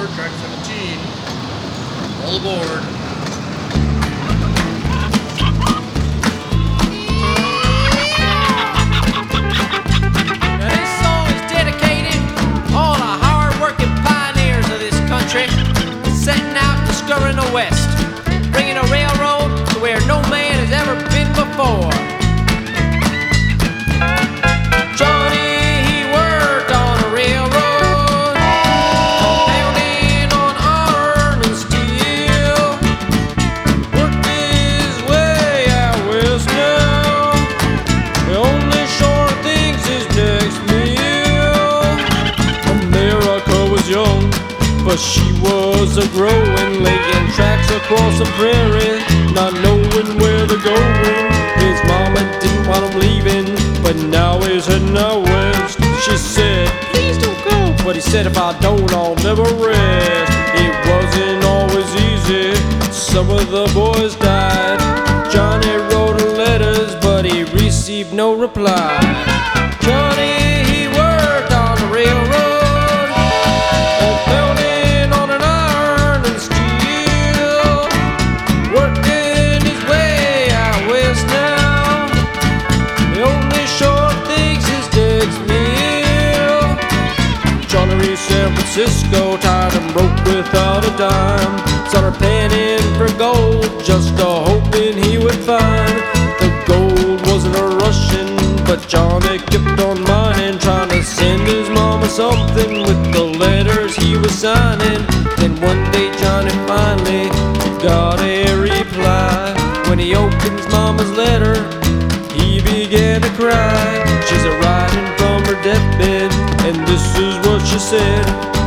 aboard, track 17. All aboard. Now this song is dedicated to all the hard-working pioneers of this country, setting out discovering the West, bringing a railroad to where no man but she was a growing, laying tracks across the prairie, not knowing where they're going. His mama didn't want him leaving, but now he's heading out west. She said, Please don't go. But he said, If I don't, I'll never rest. It wasn't always easy. Some of the boys died. Johnny wrote letters, but he received no reply. Francisco, tired and broke without a dime. Started panning for gold, just a hoping he would find. The gold wasn't a Russian, but Johnny kept on mining, trying to send his mama something with the letters he was signing. Then one day Johnny finally got a reply. When he opened his mama's letter, he began to cry. She's a riding from her deathbed, and this is what she said.